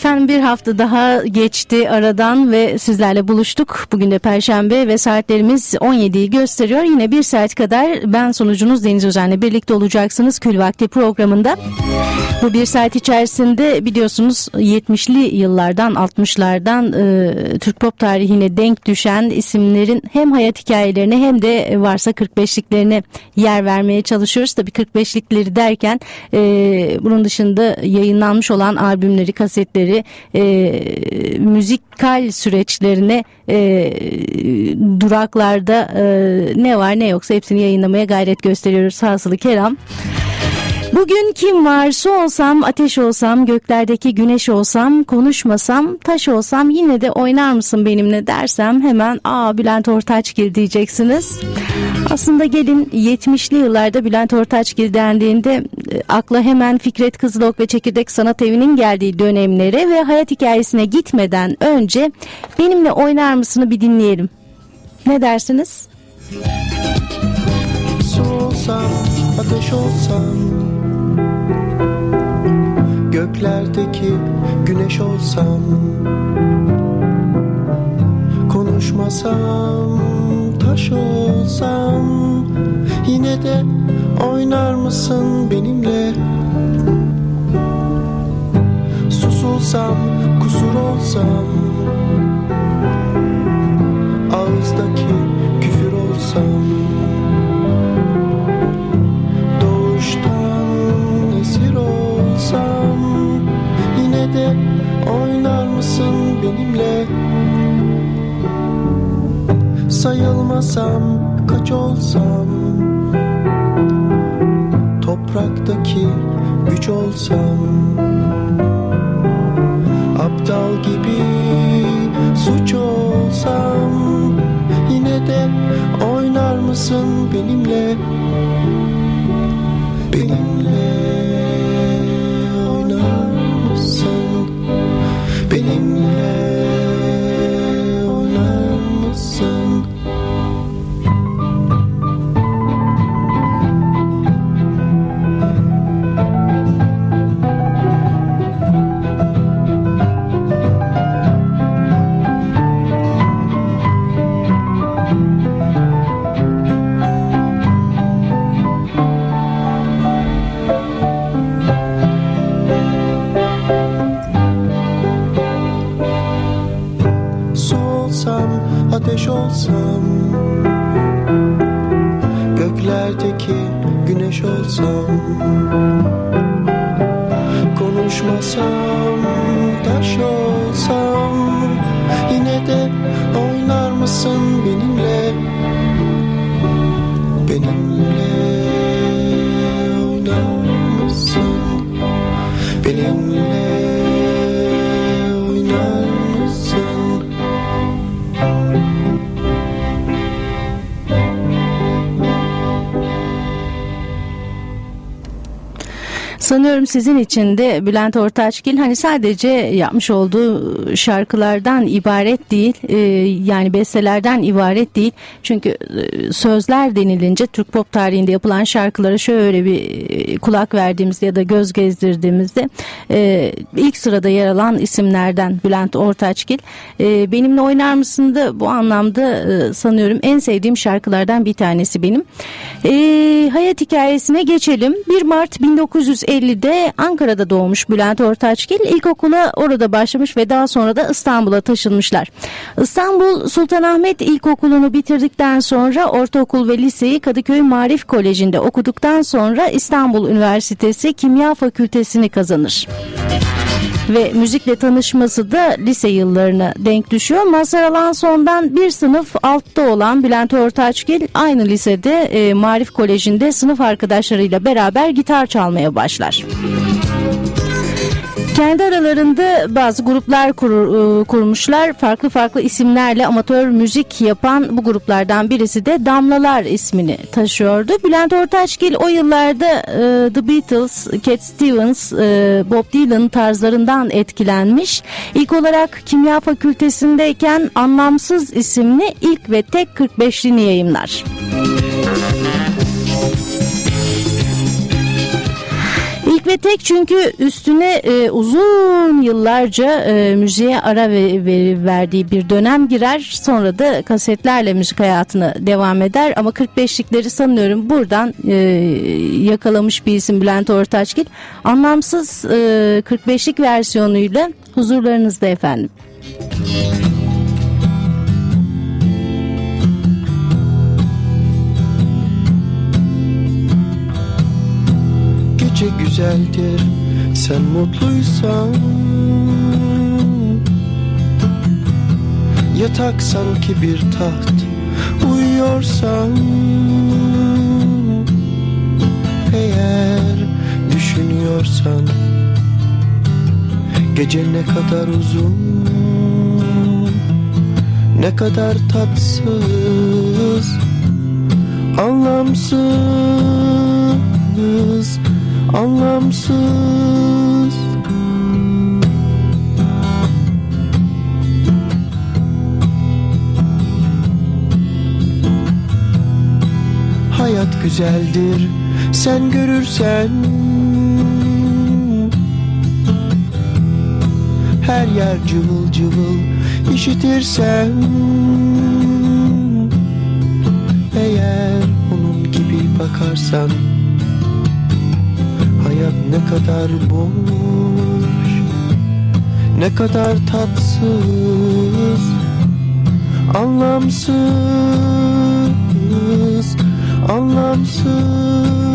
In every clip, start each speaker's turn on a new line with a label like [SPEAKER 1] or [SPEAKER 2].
[SPEAKER 1] Efendim bir hafta daha geçti aradan ve sizlerle buluştuk. Bugün de Perşembe ve saatlerimiz 17'yi gösteriyor. Yine bir saat kadar ben sonucunuz Deniz Özen'le birlikte olacaksınız Kül Vakti programında. Bu bir saat içerisinde biliyorsunuz 70'li yıllardan 60'lardan e, Türk pop tarihine denk düşen isimlerin hem hayat hikayelerine hem de varsa 45'liklerine yer vermeye çalışıyoruz. Tabii 45'likleri derken e, bunun dışında yayınlanmış olan albümleri, kasetleri, e, müzikal süreçlerine e, duraklarda e, ne var ne yoksa hepsini yayınlamaya gayret gösteriyoruz. Hasılı Kerem. Bugün kim var? Su olsam, ateş olsam, göklerdeki güneş olsam, konuşmasam, taş olsam yine de oynar mısın benimle dersem hemen aa Bülent Ortaçgil diyeceksiniz. Aslında gelin 70'li yıllarda Bülent Ortaçgil dendiğinde e, akla hemen Fikret Kızılok ve Çekirdek Sanat Evi'nin geldiği dönemlere ve hayat hikayesine gitmeden önce benimle oynar mısını bir dinleyelim. Ne dersiniz?
[SPEAKER 2] Su olsam, ateş olsam Göklerdeki güneş olsam Konuşmasam, taş olsam Yine de oynar mısın benimle? Susulsam, kusur olsam Ağızdaki küfür olsam Doğuştan esir olsam Yine de oynar mısın benimle? Sayılmasam kaç olsam? Topraktaki güç olsam? Aptal gibi suç olsam? Yine de oynar mısın benimle? Oynar mısın
[SPEAKER 1] Sanıyorum sizin için de Bülent Ortaçgil hani sadece yapmış olduğu şarkılardan ibaret değil e, yani bestelerden ibaret değil çünkü e, sözler denilince Türk pop tarihinde yapılan şarkılara şöyle bir e, kulak verdiğimizde ya da göz gezdirdiğimizde e, ilk sırada yer alan isimlerden Bülent Ortaçgil e, benimle oynar mısın da bu anlamda e, sanıyorum en sevdiğim şarkılardan bir tanesi benim. E, hayat hikayesine geçelim. 1 Mart 1950'de Ankara'da doğmuş Bülent Ortaçgil. İlkokula orada başlamış ve daha sonra da İstanbul'a taşınmışlar. İstanbul Sultanahmet İlkokulu'nu bitirdikten sonra ortaokul ve liseyi Kadıköy Marif Koleji'nde okuduktan sonra İstanbul Üniversitesi Kimya Fakültesini kazanır ve müzikle tanışması da lise yıllarına denk düşüyor. Mazhar Alanson'dan bir sınıf altta olan Bülent Ortaçgil aynı lisede e, Marif Koleji'nde sınıf arkadaşlarıyla beraber gitar çalmaya başlar. Kendi aralarında bazı gruplar kur, e, kurmuşlar. Farklı farklı isimlerle amatör müzik yapan bu gruplardan birisi de Damlalar ismini taşıyordu. Bülent Ortaçgil o yıllarda e, The Beatles, Cat Stevens, e, Bob Dylan tarzlarından etkilenmiş. İlk olarak kimya fakültesindeyken Anlamsız isimli ilk ve tek 45'liğini yayımlar. İlk ve tek çünkü üstüne e, uzun yıllarca e, müziğe ara ve, ve, verdiği bir dönem girer. Sonra da kasetlerle müzik hayatına devam eder. Ama 45'likleri sanıyorum buradan e, yakalamış bir isim Bülent Ortaçgil. Anlamsız e, 45'lik versiyonuyla huzurlarınızda efendim.
[SPEAKER 2] Gece güzeldir sen mutluysan. Yatak sanki bir taht uyuyorsan. Eğer düşünüyorsan. Gece ne kadar uzun Ne kadar tatsız Anlamsız Anlamsız. Hayat güzeldir sen görürsen. Her yer cıvıl cıvıl işitirsen. Eğer onun gibi bakarsan Hayat ne kadar boş Ne kadar tatsız Anlamsız Anlamsız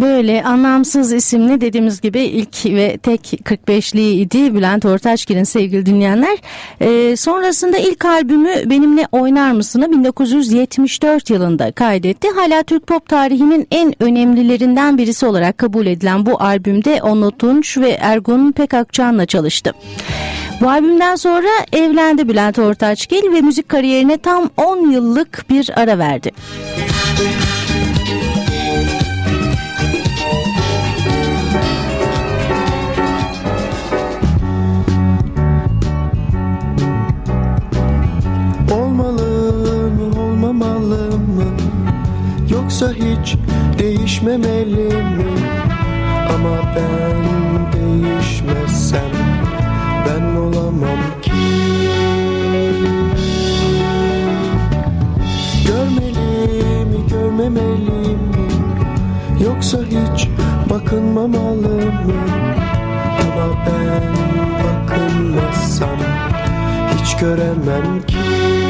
[SPEAKER 1] Böyle anlamsız isimli dediğimiz gibi ilk ve tek 45'liydi Bülent Ortaçgil'in sevgili dinleyenler. Ee, sonrasında ilk albümü Benimle Oynar Mısın'ı 1974 yılında kaydetti. Hala Türk pop tarihinin en önemlilerinden birisi olarak kabul edilen bu albümde Onno Tunç ve Ergun Pekakçan'la çalıştı. Bu albümden sonra evlendi Bülent Ortaçgil ve müzik kariyerine tam 10 yıllık bir ara verdi.
[SPEAKER 2] Olmalı Yoksa hiç değişmemeli mi? Ama ben değişmezsem Ben olamam ki. Görmeli mi görmemeli mi? Yoksa hiç bakınmamalı mı? Ama ben bakınmazsam hiç göremem ki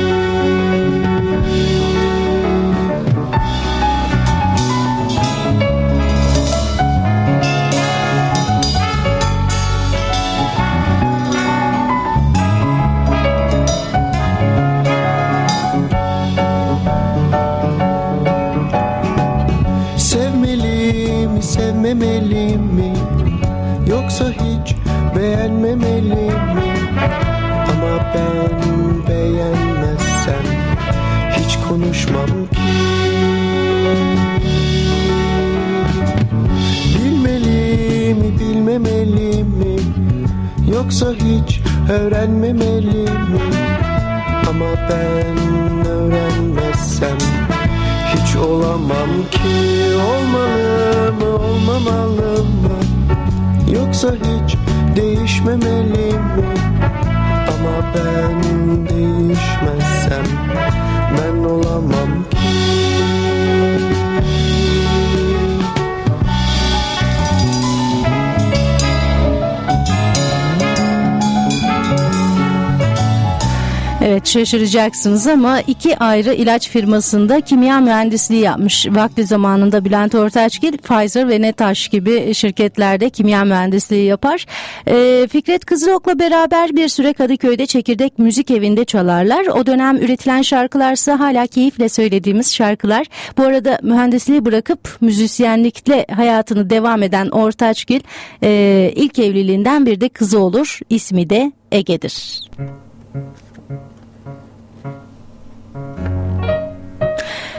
[SPEAKER 1] şaşıracaksınız ama iki ayrı ilaç firmasında kimya mühendisliği yapmış. Vakti zamanında Bülent Ortaçgil, Pfizer ve Netaş gibi şirketlerde kimya mühendisliği yapar. E, Fikret Kızılok'la beraber bir süre Kadıköy'de Çekirdek Müzik Evi'nde çalarlar. O dönem üretilen şarkılarsa hala keyifle söylediğimiz şarkılar. Bu arada mühendisliği bırakıp müzisyenlikle hayatını devam eden Ortaçgil e, ilk evliliğinden bir de kızı olur. İsmi de Ege'dir.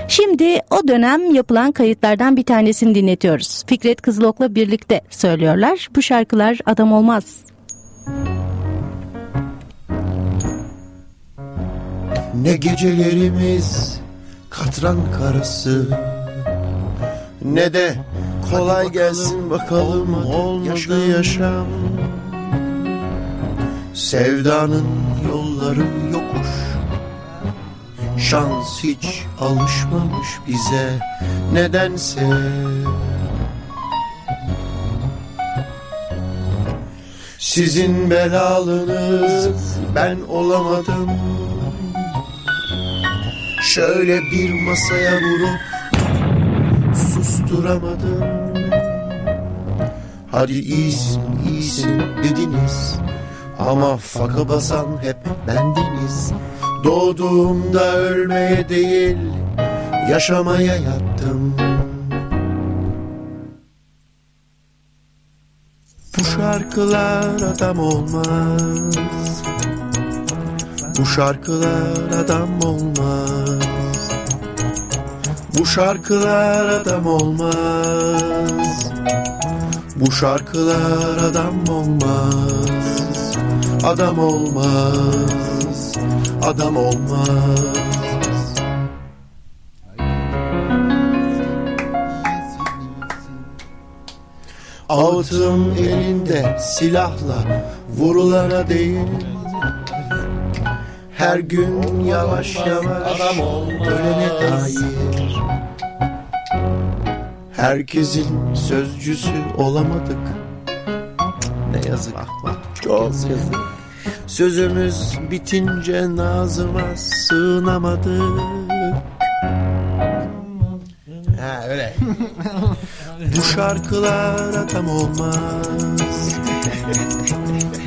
[SPEAKER 1] Şimdi o dönem yapılan kayıtlardan bir tanesini dinletiyoruz. Fikret Kızılok'la birlikte söylüyorlar. Bu şarkılar adam olmaz.
[SPEAKER 2] Ne gecelerimiz katran karası Ne de kolay gelsin bakalım olmadı yaşam Sevdanın yolları Şans hiç alışmamış bize nedense. Sizin belalınız ben olamadım. Şöyle bir masaya vurup susturamadım. Hadi iyisin iyisin dediniz. Ama faka basan hep bendiniz Doğduğumda ölmeye değil yaşamaya yattım. Bu şarkılar adam olmaz. Bu şarkılar adam olmaz. Bu şarkılar adam olmaz. Bu şarkılar adam olmaz. Adam olmaz Adam olmaz. Ağıtım elinde silahla vurulana değil Her gün yavaş yavaş ölene dair. Herkesin sözcüsü olamadık. Ne yazık. Çok yazık Sözümüz bitince nazıma sığınamadık Ha öyle. Bu şarkılar adam olmaz.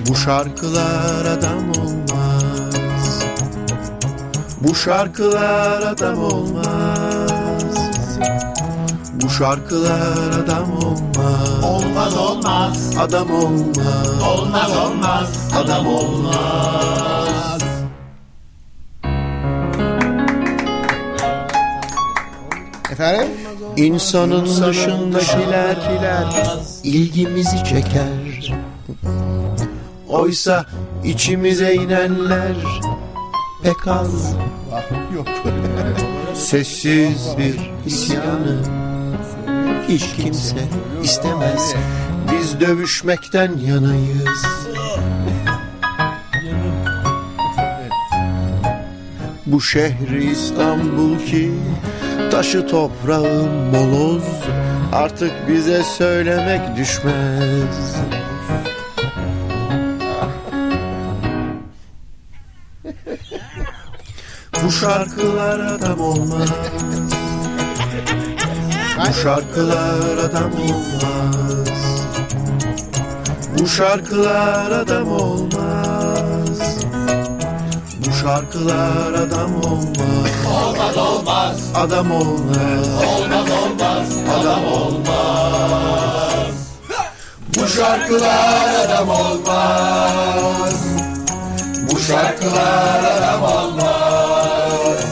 [SPEAKER 2] Bu şarkılar adam olmaz. Bu şarkılar adam olmaz şarkılar adam olmaz.
[SPEAKER 3] Olmaz olmaz.
[SPEAKER 2] Adam olmaz.
[SPEAKER 3] Olmaz olmaz.
[SPEAKER 2] Adam olmaz.
[SPEAKER 3] Efendim?
[SPEAKER 2] İnsanın dışındakiler ilgimizi çeker. Oysa içimize inenler pek az.
[SPEAKER 3] Yok.
[SPEAKER 2] Sessiz bir isyanı hiç kimse istemez. Biz dövüşmekten yanayız. Bu şehri İstanbul ki taşı toprağı moloz Artık bize söylemek düşmez. Bu şarkılar adam olmaz Bu şarkılar adam olmaz. Bu şarkılar adam olmaz. Bu şarkılar adam olmaz.
[SPEAKER 3] Olmaz olmaz.
[SPEAKER 2] Adam olmaz.
[SPEAKER 3] Olmaz olmaz.
[SPEAKER 2] Adam olmaz. Bu şarkılar adam olmaz. Bu şarkılar adam olmaz.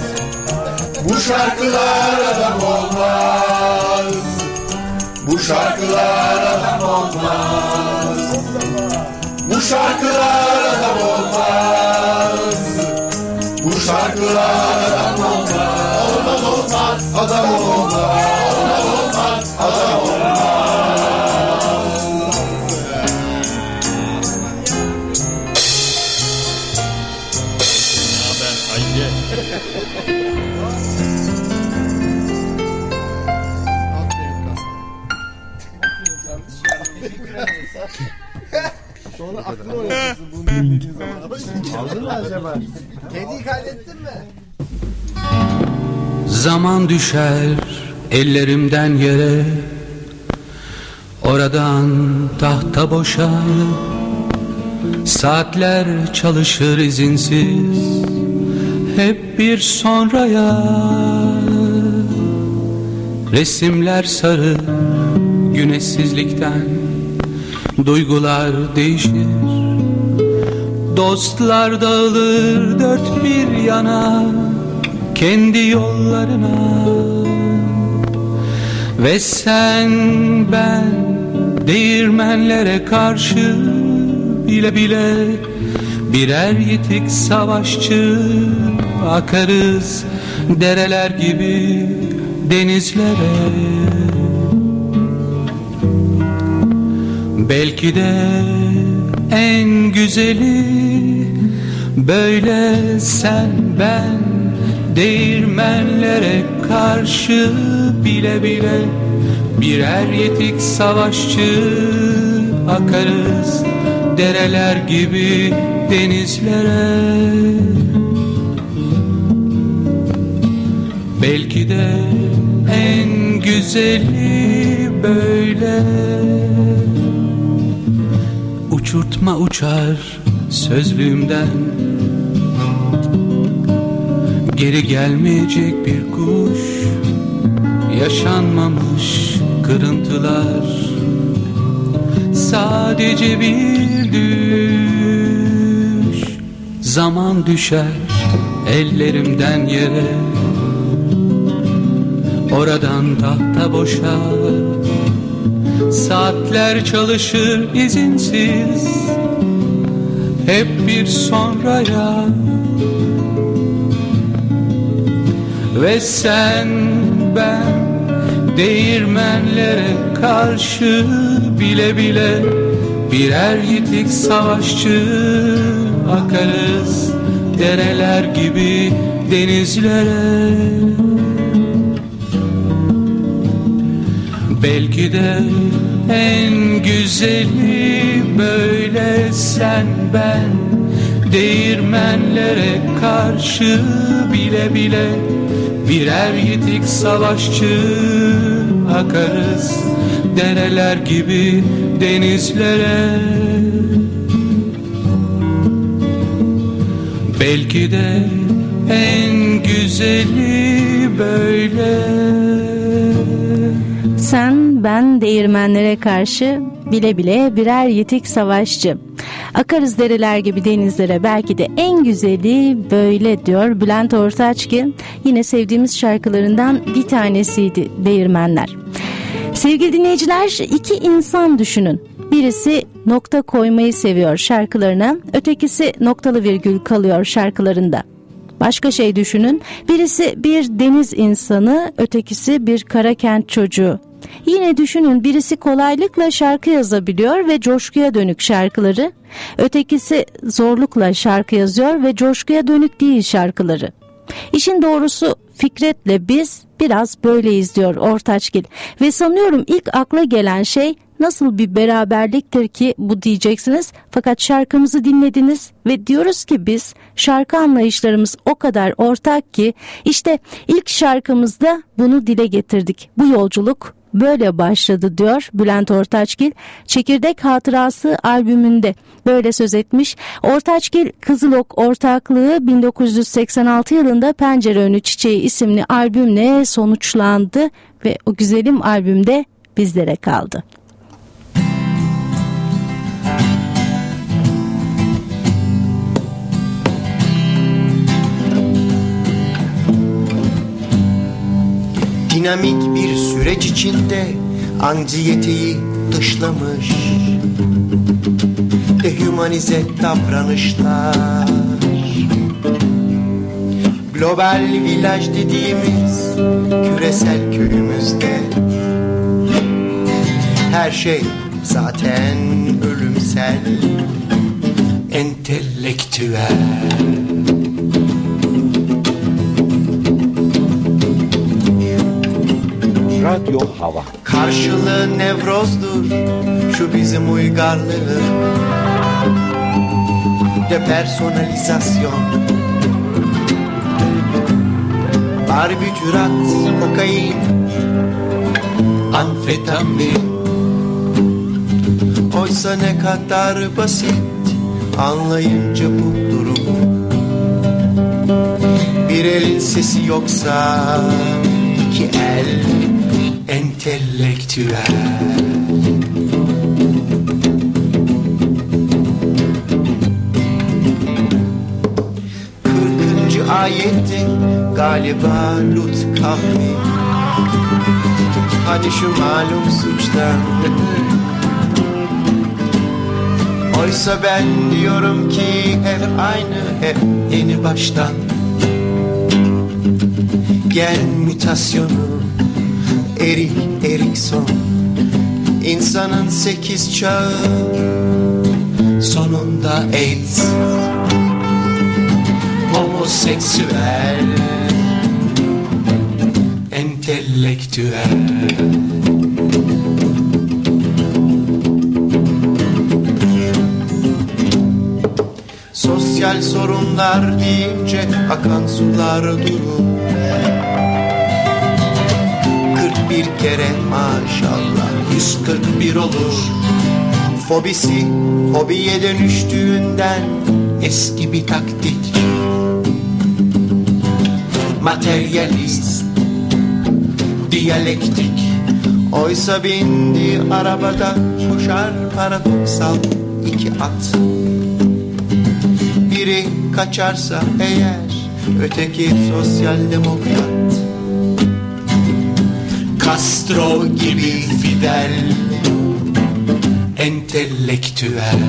[SPEAKER 2] Bu şarkılar adam olmaz Bu şarkılar adam olmaz. Bu şarkılar adam olmaz. Bu şarkılar adam olmaz.
[SPEAKER 3] Olmaz olmaz
[SPEAKER 2] Adam olmaz
[SPEAKER 3] Aldın mı acaba? Kediyi
[SPEAKER 4] kaydettin mi?
[SPEAKER 5] Zaman düşer ellerimden yere Oradan tahta boşa Saatler çalışır izinsiz Hep bir sonraya Resimler sarı güneşsizlikten Duygular değişir Dostlar dağılır dört bir yana Kendi yollarına. Ve sen ben değirmenlere karşı Bile bile birer yitik savaşçı Akarız dereler gibi denizlere. Belki de en güzeli böyle sen ben değirmenlere karşı bile bile birer yetik savaşçı akarız dereler gibi denizlere. Belki de en güzeli böyle. Uçurtma uçar sözlüğümden. Geri gelmeyecek bir kuş Yaşanmamış kırıntılar. Sadece bir düş Zaman düşer ellerimden yere. Oradan tahta boşar Saatler çalışır izinsiz Hep bir sonraya. Ve sen ben değirmenlere karşı bile bile Birer yitik savaşçı akarız dereler gibi denizlere Belki de en güzeli böyle sen ben. Değirmenlere karşı bile bile Birer yitik savaşçı akarız. Dereler gibi denizlere. Belki de en güzeli böyle
[SPEAKER 1] Sen ben değirmenlere karşı bile bile birer yitik savaşçı. Akarız dereler gibi denizlere belki de en güzeli böyle diyor Bülent Ortaçgil. Yine sevdiğimiz şarkılarından bir tanesiydi Değirmenler. Sevgili dinleyiciler iki insan düşünün. Birisi nokta koymayı seviyor şarkılarına, ötekisi noktalı virgül kalıyor şarkılarında. Başka şey düşünün. Birisi bir deniz insanı, ötekisi bir kara kent çocuğu. Yine düşünün birisi kolaylıkla şarkı yazabiliyor ve coşkuya dönük şarkıları, ötekisi zorlukla şarkı yazıyor ve coşkuya dönük değil şarkıları. İşin doğrusu Fikret'le biz biraz böyleyiz diyor Ortaçgil ve sanıyorum ilk akla gelen şey nasıl bir beraberliktir ki bu diyeceksiniz fakat şarkımızı dinlediniz ve diyoruz ki biz şarkı anlayışlarımız o kadar ortak ki işte ilk şarkımızda bunu dile getirdik. Bu yolculuk böyle başladı diyor Bülent Ortaçgil. Çekirdek Hatırası albümünde böyle söz etmiş. Ortaçgil Kızılok ortaklığı 1986 yılında Pencere Önü Çiçeği isimli albümle sonuçlandı ve o güzelim albümde bizlere kaldı.
[SPEAKER 2] Dinamik bir süreç içinde anksiyeteyi dışlamış. Dehumanize davranışlar. Global village dediğimiz küresel köyümüzde. Her şey zaten ölümsel Entelektüel
[SPEAKER 6] Radyo Hava.
[SPEAKER 2] Karşılığı nevrozdur şu bizim uygarlığın Depersonalizasyon Barbitürat, kokain, amfetamin Oysa ne kadar basit anlayınca bu durum. Bir elin sesi yoksa iki el entelektüel. Kırkıncı ayetti galiba Lut kavmi Hani şu malum suçtan. Oysa ben diyorum ki hep aynı hep yeni baştan. Gen mutasyonu Erik Erikson. İnsanın sekiz çağı Sonunda AIDS. Homoseksüel Entelektüel. Sosyal sorunlar deyince akan sular durur kere maşallah 141 olur. Fobisi hobiye dönüştüğünden eski bir taktik. Materyalist Diyalektik. Oysa bindi arabada koşar paradoksal iki at. Biri kaçarsa eğer öteki sosyal demokrat Castro gibi Fidel Entelektüel.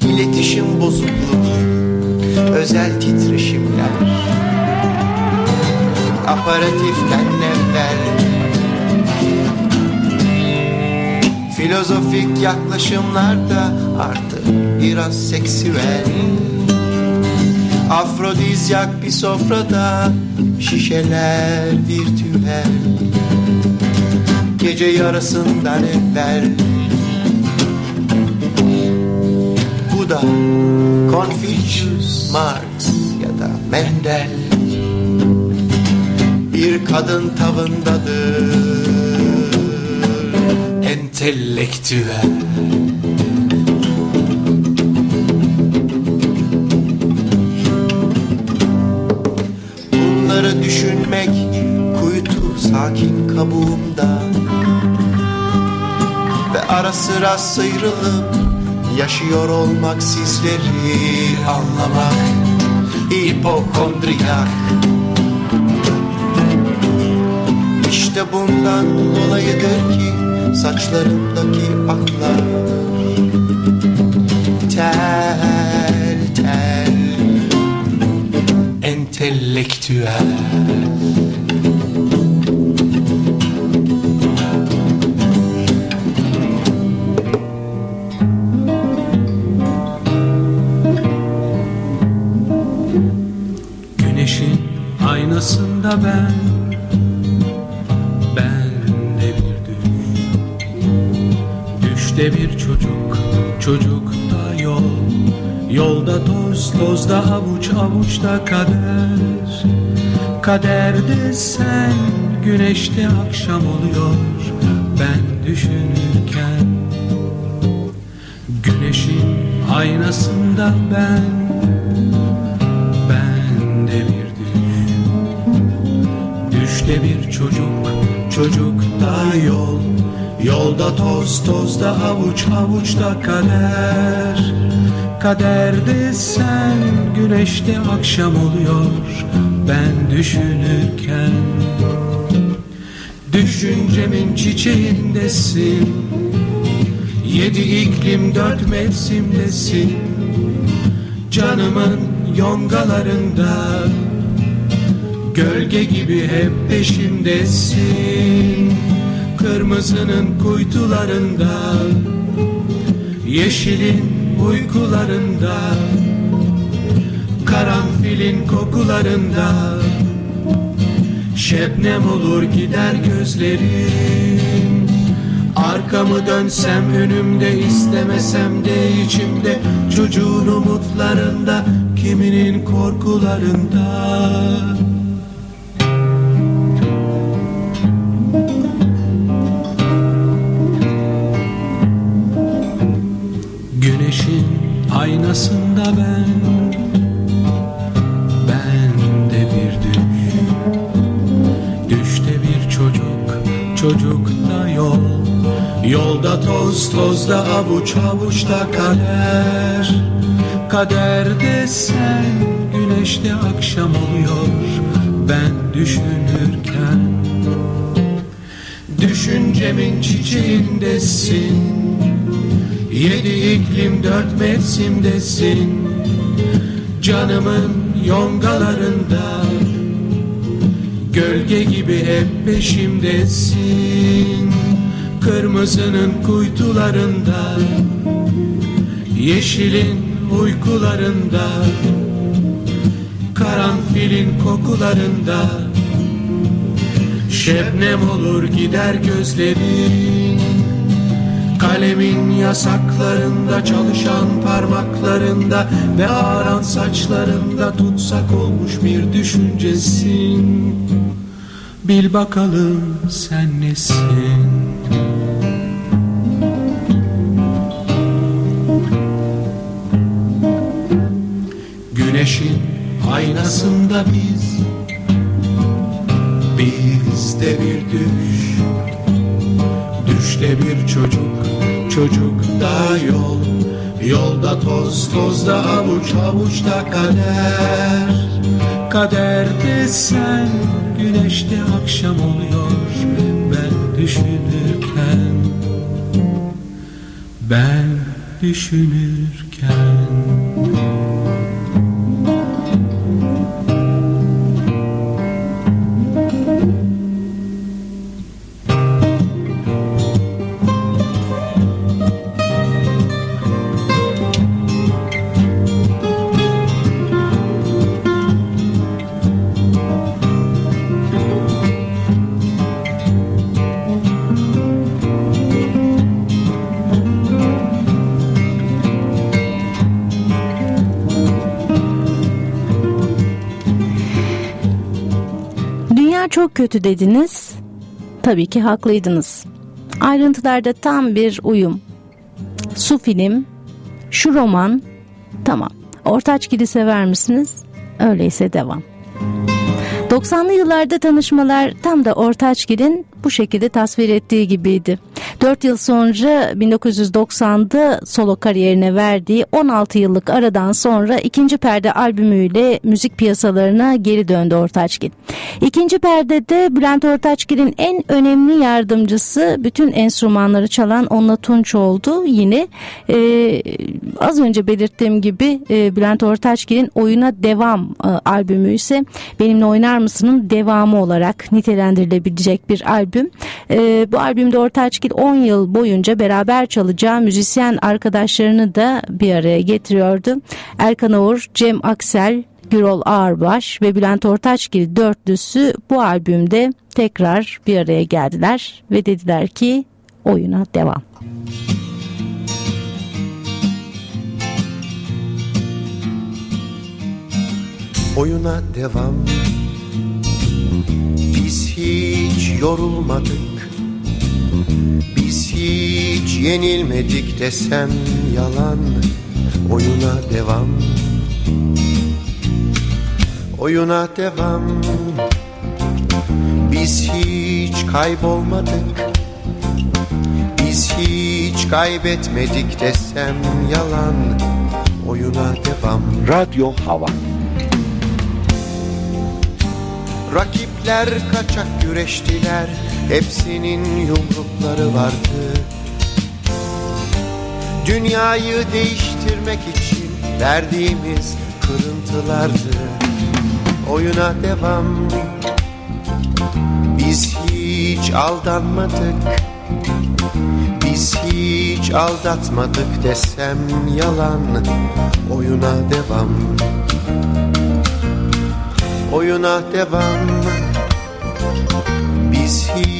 [SPEAKER 2] İletişim bozukluğu Özel titreşimler Aparatiften evvel Filozofik yaklaşımlar da artık biraz seksüel Afrodizyak bir sofrada şişeler virtüel Gece yarısından evvel. Bu da Confucius, Marx ya da Mendel. Bir kadın tavındadır. Entelektüel sakin kabuğumda. Ve ara sıra sıyrılıp yaşıyor olmak sizleri anlamak. Hipokondriyak. İşte bundan dolayıdır ki saçlarımdaki aklar. Tel tel. Entelektüel
[SPEAKER 5] Avuçta kader. Kaderde sen Güneşte akşam oluyor. Ben düşünürken Güneşin aynasında ben Ben de bir düş. Düşte bir çocuk Çocukta yol. Yolda toz Tozda avuç Avuçta kader Kaderde sen Güneşte akşam oluyor. Ben düşünürken Düşüncemin çiçeğindesin. Yedi iklim dört mevsimdesin. Canımın yongalarında Gölge gibi hep peşimdesin Kırmızının kuytularında Yeşilin uykularında Karanfilin kokularında. Şebnem olur gider gözlerim. Arkamı dönsem önümde istemesem de içimde. Çocuğun umutlarında kiminin korkularında avuç avuçta kader. Kaderde sen Güneşte akşam oluyor. Ben düşünürken Düşüncemin çiçeğindesin. Yedi iklim dört mevsimdesin. Canımın yongalarında Gölge gibi hep peşimdesin Kırmızının kuytularında Yeşilin uykularında Karanfilin kokularında. Şebnem olur gider gözlerin Kalemin yasaklarında çalışan parmaklarında Ve ağaran saçlarında tutsak olmuş bir düşüncesin. Bil bakalım sen nesin Güneşin aynasında biz. Biz de bir düş Düşte bir çocuk, çocukta yol. Yolda toz, tozda avuç, avuçta kader. Kaderde sen, güneşte akşam oluyor. Ben düşünürken Ben düşünürken
[SPEAKER 1] Çok kötü dediniz. Tabii ki haklıydınız. Ayrıntılarda tam bir uyum. Su film, şu roman, tamam. Ortaçgil'i sever misiniz? Öyleyse devam. 90'lı yıllarda tanışmalar tam da Ortaçgil'in bu şekilde tasvir ettiği gibiydi. 4 yıl sonra 1990'da solo kariyerine verdiği 16 yıllık aradan sonra ikinci perde albümüyle müzik piyasalarına geri döndü Ortaçgil. İkinci perdede Bülent Ortaçgil'in en önemli yardımcısı bütün enstrümanları çalan Onla Tunç oldu. Yine e, az önce belirttiğim gibi e, Bülent Ortaçgil'in Oyuna Devam e, albümü ise Benimle Oynar Mısın'ın devamı olarak nitelendirilebilecek bir albüm. E, bu albümde Ortaçgil 10 yıl boyunca beraber çalacağı müzisyen arkadaşlarını da bir araya getiriyordu. Erkan Oğur, Cem Aksel, Gürol Ağırbaş ve Bülent Ortaçgil dörtlüsü bu albümde tekrar bir araya geldiler ve dediler ki oyuna devam.
[SPEAKER 2] Oyuna devam Biz hiç yorulmadık hiç yenilmedik desem yalan Oyuna devam. Oyuna devam. Biz hiç kaybolmadık. Biz hiç kaybetmedik desem yalan Oyuna devam.
[SPEAKER 6] Radyo Hava.
[SPEAKER 2] Rakipler kaçak güreştiler Hepsinin yumrukları vardı. Dünyayı değiştirmek için Verdiğimiz kırıntılardı. Oyuna devam. Biz hiç aldanmadık. Biz hiç aldatmadık desem yalan. Oyuna devam. Oyuna devam. Biz hiç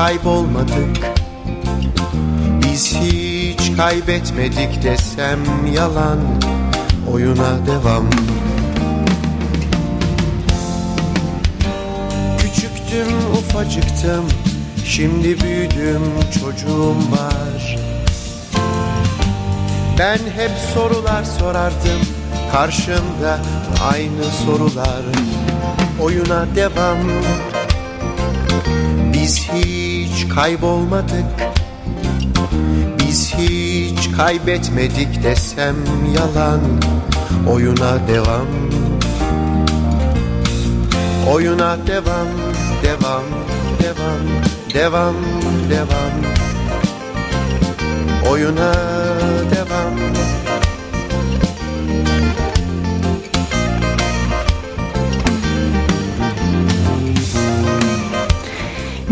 [SPEAKER 2] kaybolmadık. Biz hiç kaybetmedik desem yalan Oyuna devam. Küçüktüm ufacıktım Şimdi büyüdüm çocuğum var. Ben hep sorular sorardım Karşımda aynı sorular. Oyuna devam Biz hiç kaybolmadık. Biz hiç kaybetmedik desem yalan. Oyuna devam. Oyuna devam, devam, devam, devam, devam. Oyuna devam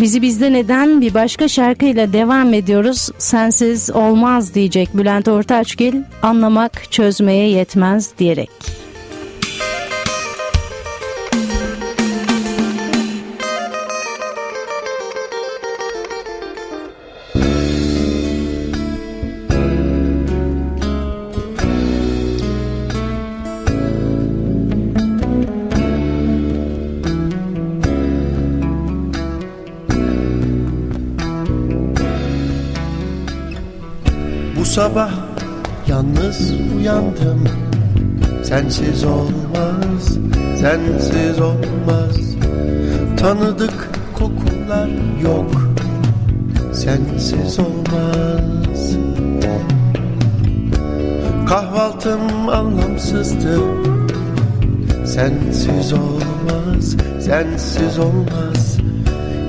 [SPEAKER 1] Bizi bizde neden bir başka şarkıyla devam ediyoruz. Sensiz olmaz diyecek Bülent Ortaçgil. Anlamak çözmeye yetmez diyerek.
[SPEAKER 2] Sabah yalnız uyandım. Sensiz olmaz, sensiz olmaz. Tanıdık kokular yok Sensiz olmaz. Kahvaltım anlamsızdı. Sensiz olmaz, sensiz olmaz.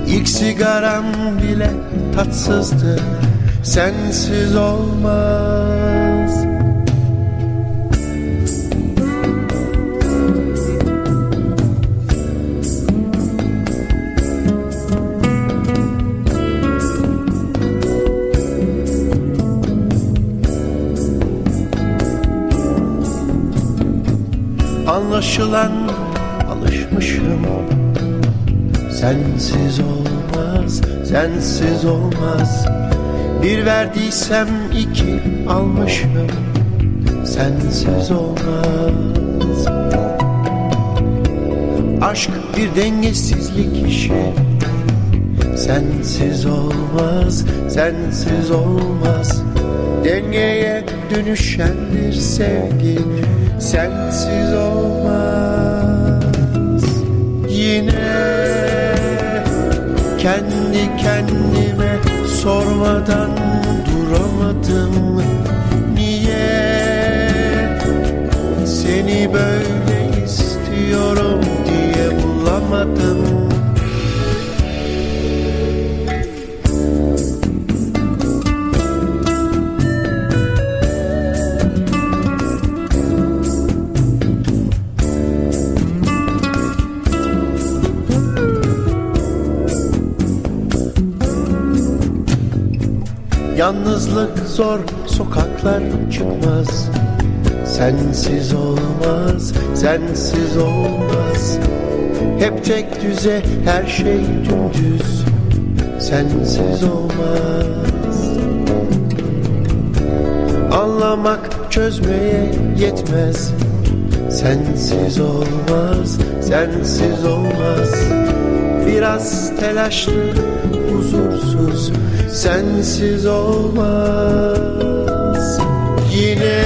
[SPEAKER 2] İlk sigaram bile tatsızdı Sensiz olmaz. Anlaşılan alışmışım. Sensiz olmaz, sensiz olmaz Bir verdiysem iki almışım. Sensiz olmaz. Aşk bir dengesizlik işi. Sensiz olmaz, sensiz olmaz. Dengeye dönüşendir sevgi Sensiz olmaz. Yine kendi kendime sormadan duramadım. Niye seni böyle istiyorum diye bulamadım Yalnızlık zor sokaklar çıkmaz. Sensiz olmaz, sensiz olmaz. Hep tek düze her şey dümdüz. Sensiz olmaz. Anlamak çözmeye yetmez. Sensiz olmaz, sensiz olmaz Biraz telaşlı, huzursuz Sensiz olmaz. Yine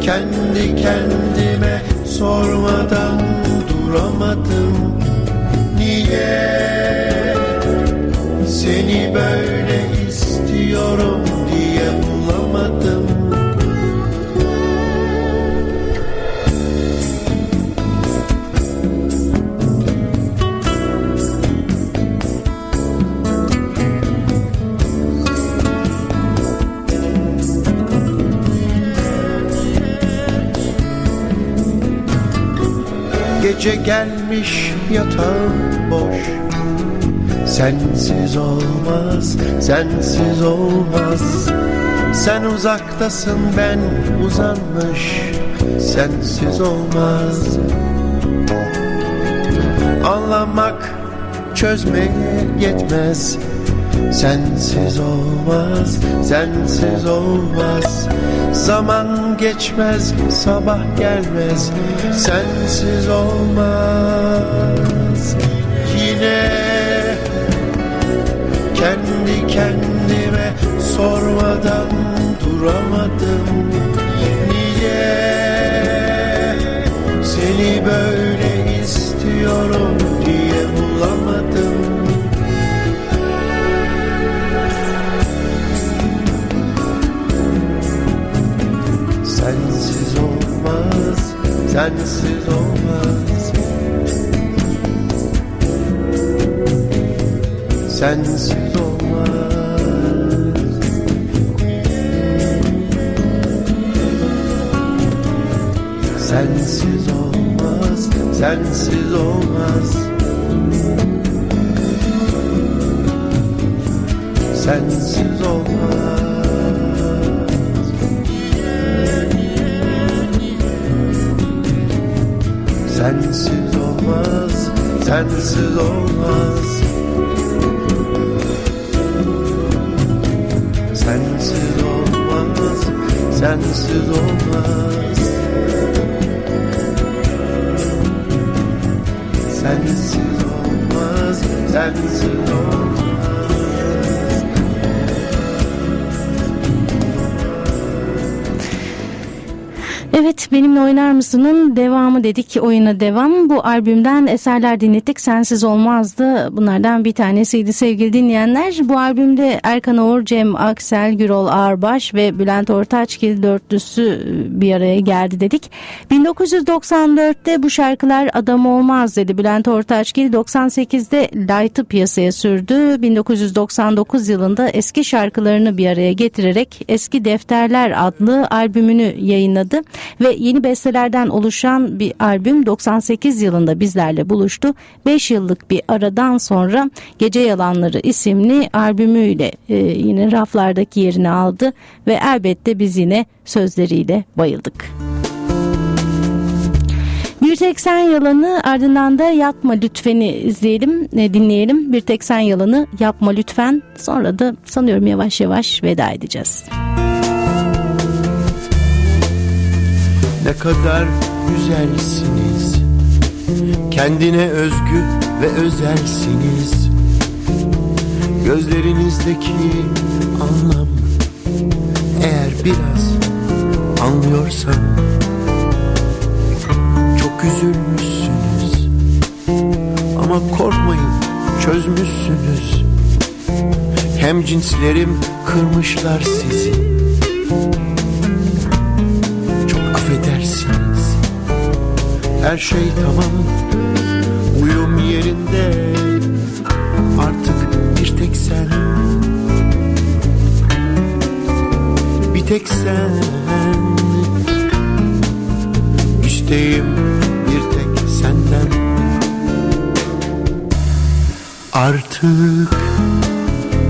[SPEAKER 2] kendi kendime sormadan duramadım. Niye seni böyle istiyorum Gece gelmiş yatağım boş. Sensiz olmaz, sensiz olmaz. Sen uzaktasın ben uzanmış. Sensiz olmaz. Anlamak çözmeye yetmez Sensiz olmaz, sensiz olmaz. Zaman geçmez, sabah gelmez. Sensiz olmaz. Yine kendi kendime sormadan duramadım. Niye seni böyle sensiz olmaz. Sensiz olmaz. Sensiz olmaz, sensiz olmaz. Sensiz olmaz Sensiz olmaz, sensiz olmaz. Sensiz olmaz, sensiz olmaz. Sensiz olmaz, sensiz olmaz
[SPEAKER 1] benimle oynar mısının devamı dedik oyuna devam. Bu albümden eserler dinlettik sensiz olmazdı. Bunlardan bir tanesiydi sevgili dinleyenler. Bu albümde Erkan Oğur, Cem Aksel, Gürol Ağırbaş ve Bülent Ortaçgil dörtlüsü bir araya geldi dedik. 1994'te bu şarkılar adam olmaz dedi Bülent Ortaçgil. 98'de Light'ı piyasaya sürdü. 1999 yılında eski şarkılarını bir araya getirerek Eski Defterler adlı albümünü yayınladı ve yeni bestelerden oluşan bir albüm 98 yılında bizlerle buluştu. 5 yıllık bir aradan sonra Gece Yalanları isimli albümüyle e, yine raflardaki yerini aldı ve elbette biz yine sözleriyle bayıldık. Bir tek sen yalanı ardından da yapma lütfeni izleyelim, e, dinleyelim. Bir tek sen yalanı yapma lütfen. Sonra da sanıyorum yavaş yavaş veda edeceğiz.
[SPEAKER 2] Ne kadar güzelsiniz. Kendine özgü ve özelsiniz. Gözlerinizdeki anlam Eğer biraz anlıyorsam Çok üzülmüşsünüz. Ama korkmayın çözmüşsünüz. Hem cinslerim kırmışlar sizi affedersiniz Her şey tamam Uyum yerinde. Artık bir tek sen. Bir tek sen. İsteğim bir tek senden. Artık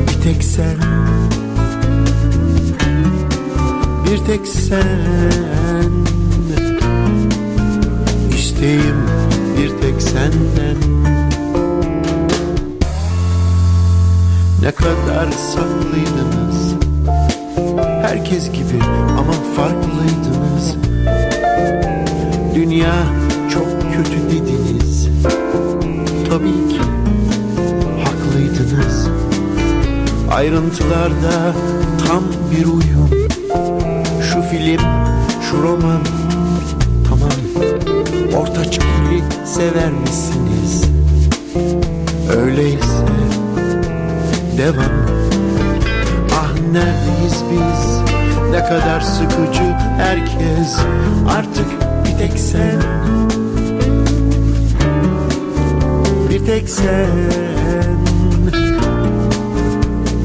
[SPEAKER 2] bir tek sen. Bir tek sen İsteğim bir tek senden. Ne kadar saklıydınız. Herkes gibi ama farklıydınız. Dünya çok kötü dediniz. Tabii ki haklıydınız. Ayrıntılarda tam bir uyum. Şu film, şu roman Orta çekili sever misiniz? Öyleyse devam. Ah neredeyiz biz? Ne kadar sıkıcı herkes. Artık bir tek sen. Bir tek sen.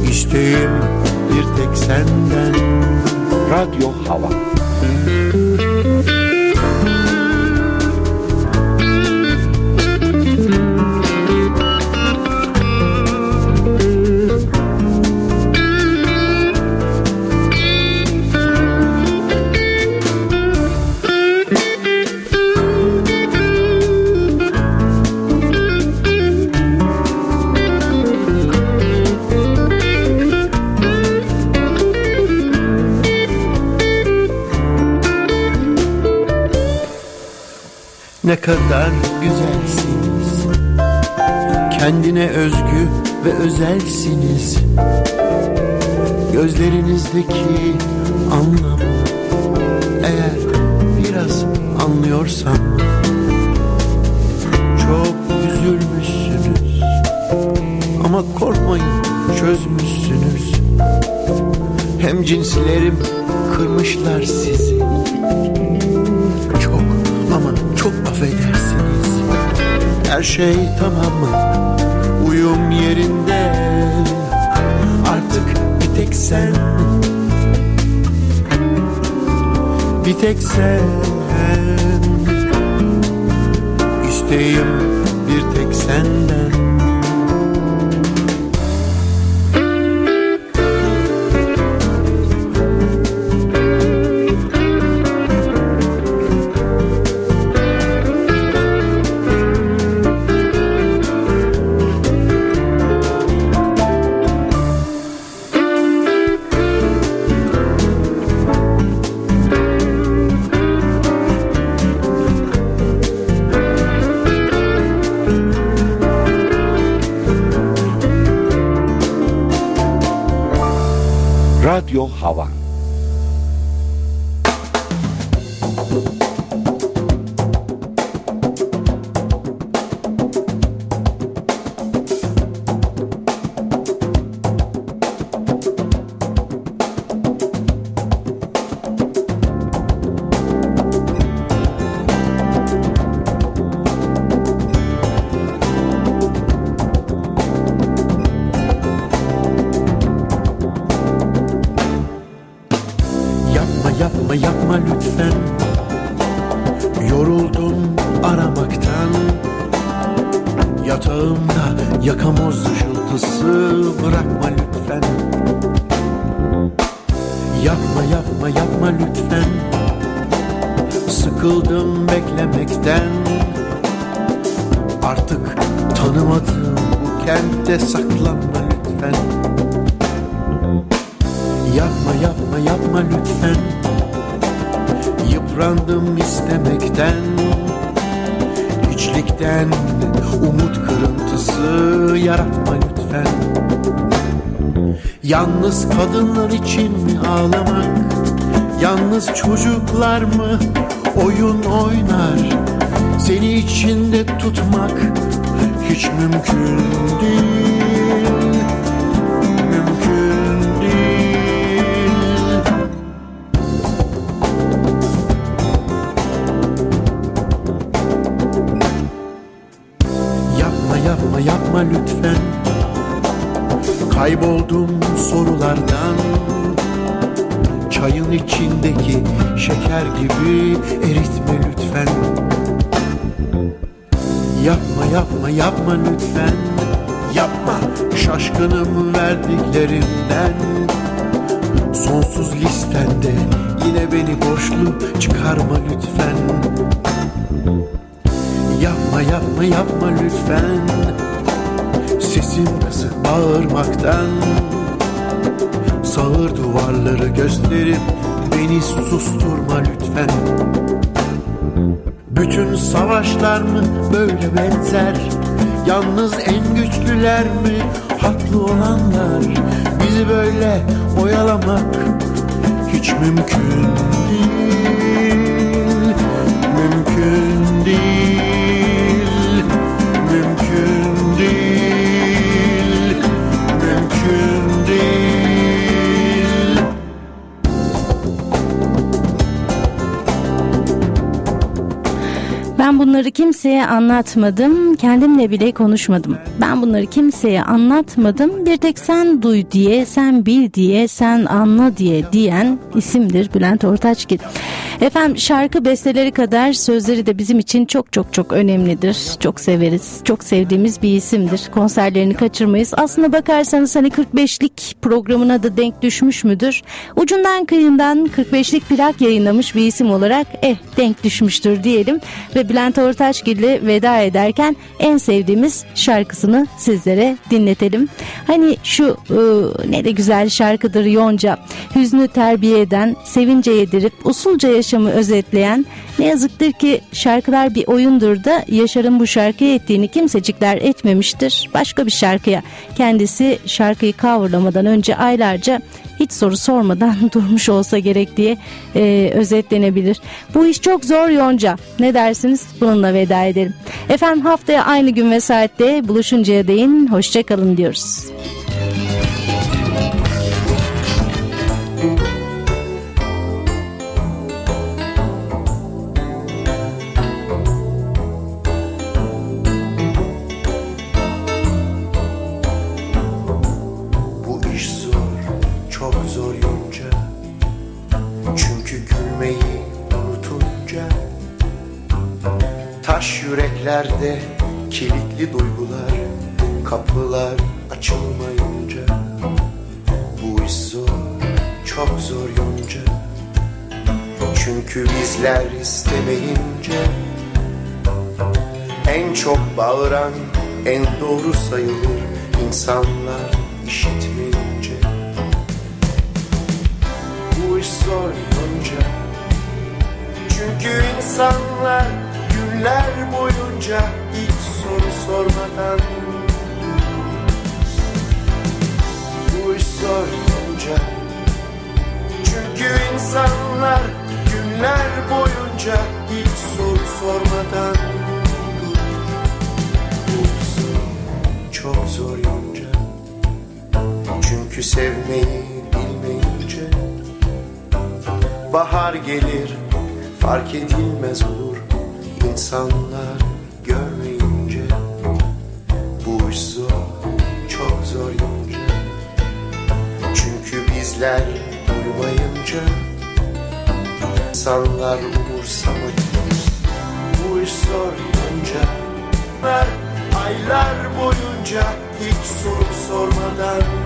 [SPEAKER 2] İsteğim bir tek senden.
[SPEAKER 6] Radyo Hava ne kadar güzelsiniz. Kendine özgü ve özelsiniz. Gözlerinizdeki anlam Eğer biraz anlıyorsam Çok üzülmüşsünüz. Ama korkmayın çözmüşsünüz. Hem cinslerim kırmışlar sizi çok affedersiniz. Her şey tamam mı? Uyum yerinde. Artık bir tek sen. Bir tek sen. İsteğim
[SPEAKER 2] Radyo Hava Yapma Yapma yapma lütfen. Sıkıldım beklemekten. Artık tanımadığım bu kentte saklanma lütfen. Yapma yapma yapma lütfen. Yıprandım istemekten. Hiçlikten umut kırıntısı yaratma lütfen Yalnız kadınlar için mi ağlamak Yalnız çocuklar mı oyun oynar? Seni içinde tutmak hiç mümkün değil şaşkınım verdiklerimden Sonsuz listende yine beni boşlu çıkarma lütfen. Yapma yapma yapma lütfen. Sesim kısık bağırmaktan. Sağır duvarları gösterip beni susturma lütfen. Bütün savaşlar mı böyle benzer? Yalnız en güçlüler mi haklı olanlar Bizi böyle oyalamak hiç mümkün değil
[SPEAKER 1] bunları kimseye anlatmadım, kendimle bile konuşmadım. Ben bunları kimseye anlatmadım, bir tek sen duy diye, sen bil diye, sen anla diye diyen isimdir Bülent Ortaçgil. Efendim şarkı besteleri kadar sözleri de bizim için çok çok çok önemlidir. Çok severiz, çok sevdiğimiz bir isimdir. Konserlerini kaçırmayız. Aslına bakarsanız hani 45'lik programına da denk düşmüş müdür? Ucundan kıyından 45'lik plak yayınlamış bir isim olarak eh denk düşmüştür diyelim. Ve Bülent Ortaçgil ile veda ederken en sevdiğimiz şarkısını sizlere dinletelim. Hani şu e, ne de güzel şarkıdır Yonca. Hüznü terbiye eden, sevince yedirip usulca yaşamı özetleyen ne yazıktır ki şarkılar bir oyundur da Yaşar'ın bu şarkıya ettiğini kimsecikler etmemiştir. Başka bir şarkıya kendisi şarkıyı coverlamadan önce aylarca hiç soru sormadan durmuş olsa gerek diye e, özetlenebilir. Bu iş çok zor Yonca. Ne dersiniz? Bununla veda edelim. Efendim haftaya aynı gün ve saatte buluşuncaya değin. Hoşçakalın diyoruz.
[SPEAKER 2] Yüreklerde kilitli duygular Kapılar açılmayınca. Bu iş zor, çok zor yonca. Çünkü bizler istemeyince. En çok bağıran en doğru sayılır insanlar işitmeyince. Bu iş zor yonca. Çünkü insanlar günler boyunca hiç soru sormadan. Bu iş zor olunca Çünkü insanlar günler boyunca hiç soru sormadan. Bu zor, çok zor yonca Çünkü sevmeyi bilmeyince Bahar gelir fark edilmez olur insanlar görmeyince Bu iş zor, çok zor yonca Çünkü bizler uyumayınca insanlar umursamayınca Bu iş zor yonca Ver aylar boyunca hiç soru sormadan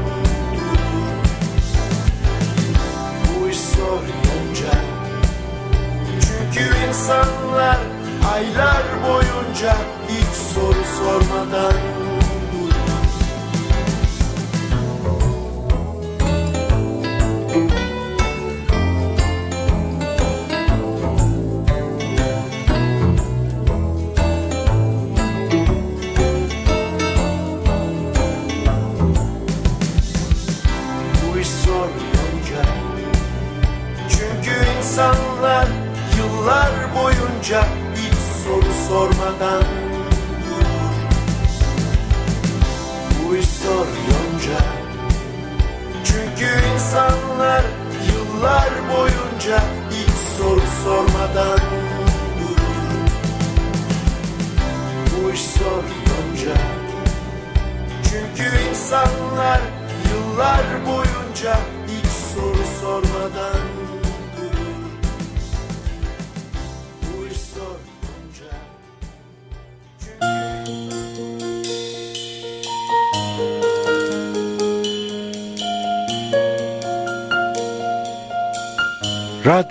[SPEAKER 2] Aylar boyunca hiç soru sormadan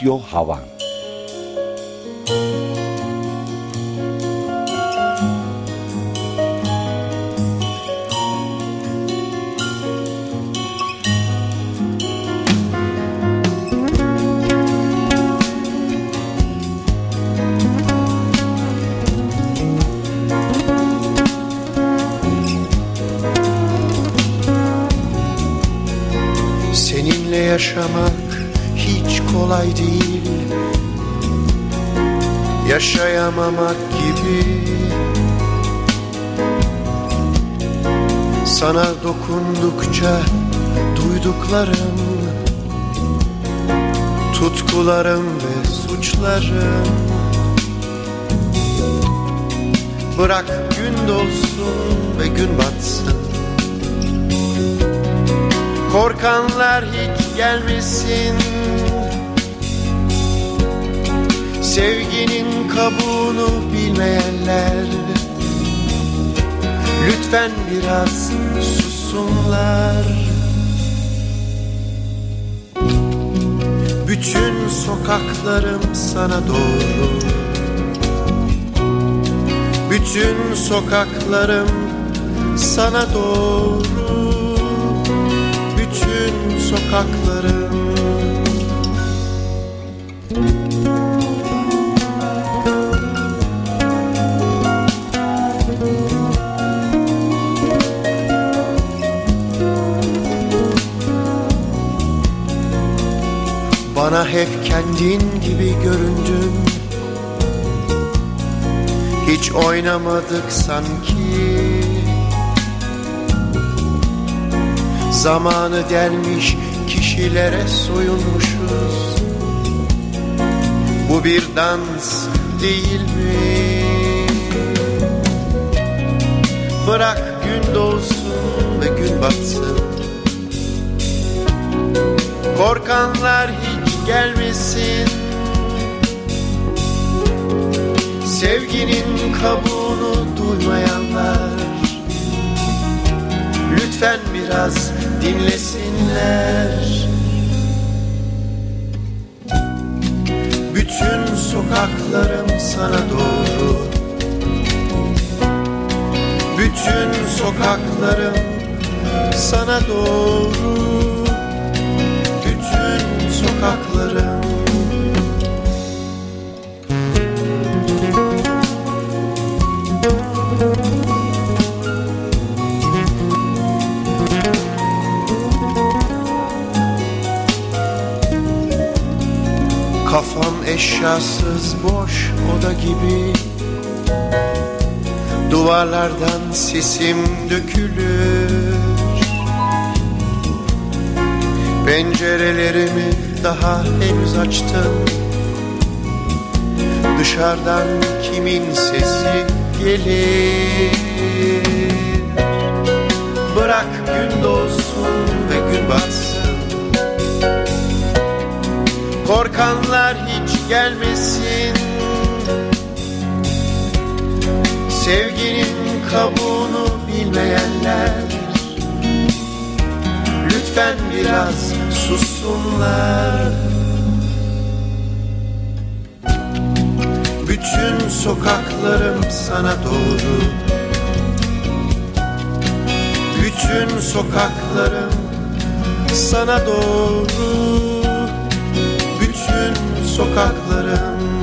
[SPEAKER 6] Radyo Havan
[SPEAKER 2] Seninle yaşamak hiç kolay değil. Yaşayamamak gibi. Sana dokundukça duyduklarım Tutkularım ve suçlarım. Bırak gün dolsun ve gün batsın. Korkanlar hiç gelmesin Sevginin kabuğunu bilmeyenler Lütfen biraz susunlar Bütün sokaklarım sana doğru. Bütün sokaklarım sana doğru. Bütün sokaklarım Bana hep kendin gibi göründün. Hiç oynamadık sanki. Zamanı gelmiş kişilere soyunmuşuz. Bu bir dans değil mi? Bırak gün doğsun ve gün batsın. Korkanlar hiç gelmesin. Sevginin kabuğunu duymayanlar Lütfen biraz dinlesinler. Bütün sokaklarım sana doğru. Bütün sokaklarım sana doğru sokaklarım Kafam eşyasız boş oda gibi. Duvarlardan sesim dökülür. Pencerelerimi daha henüz açtım. Dışarıdan kimin sesi gelir? Bırak gün doğsun ve gün batsın. Korkanlar hiç gelmesin. Sevginin kabuğunu bilmeyenler. Lütfen biraz sussunlar. Bütün sokaklarım sana doğru. Bütün sokaklarım sana doğru. Bütün sokaklarım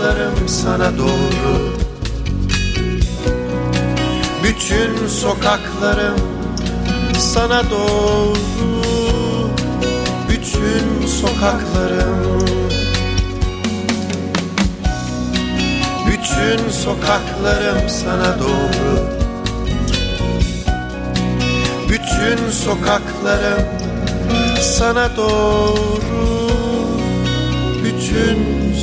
[SPEAKER 2] sokaklarım sana doğru. Bütün sokaklarım sana doğru. Bütün sokaklarım. Bütün sokaklarım sana doğru. Bütün sokaklarım sana doğru. Bütün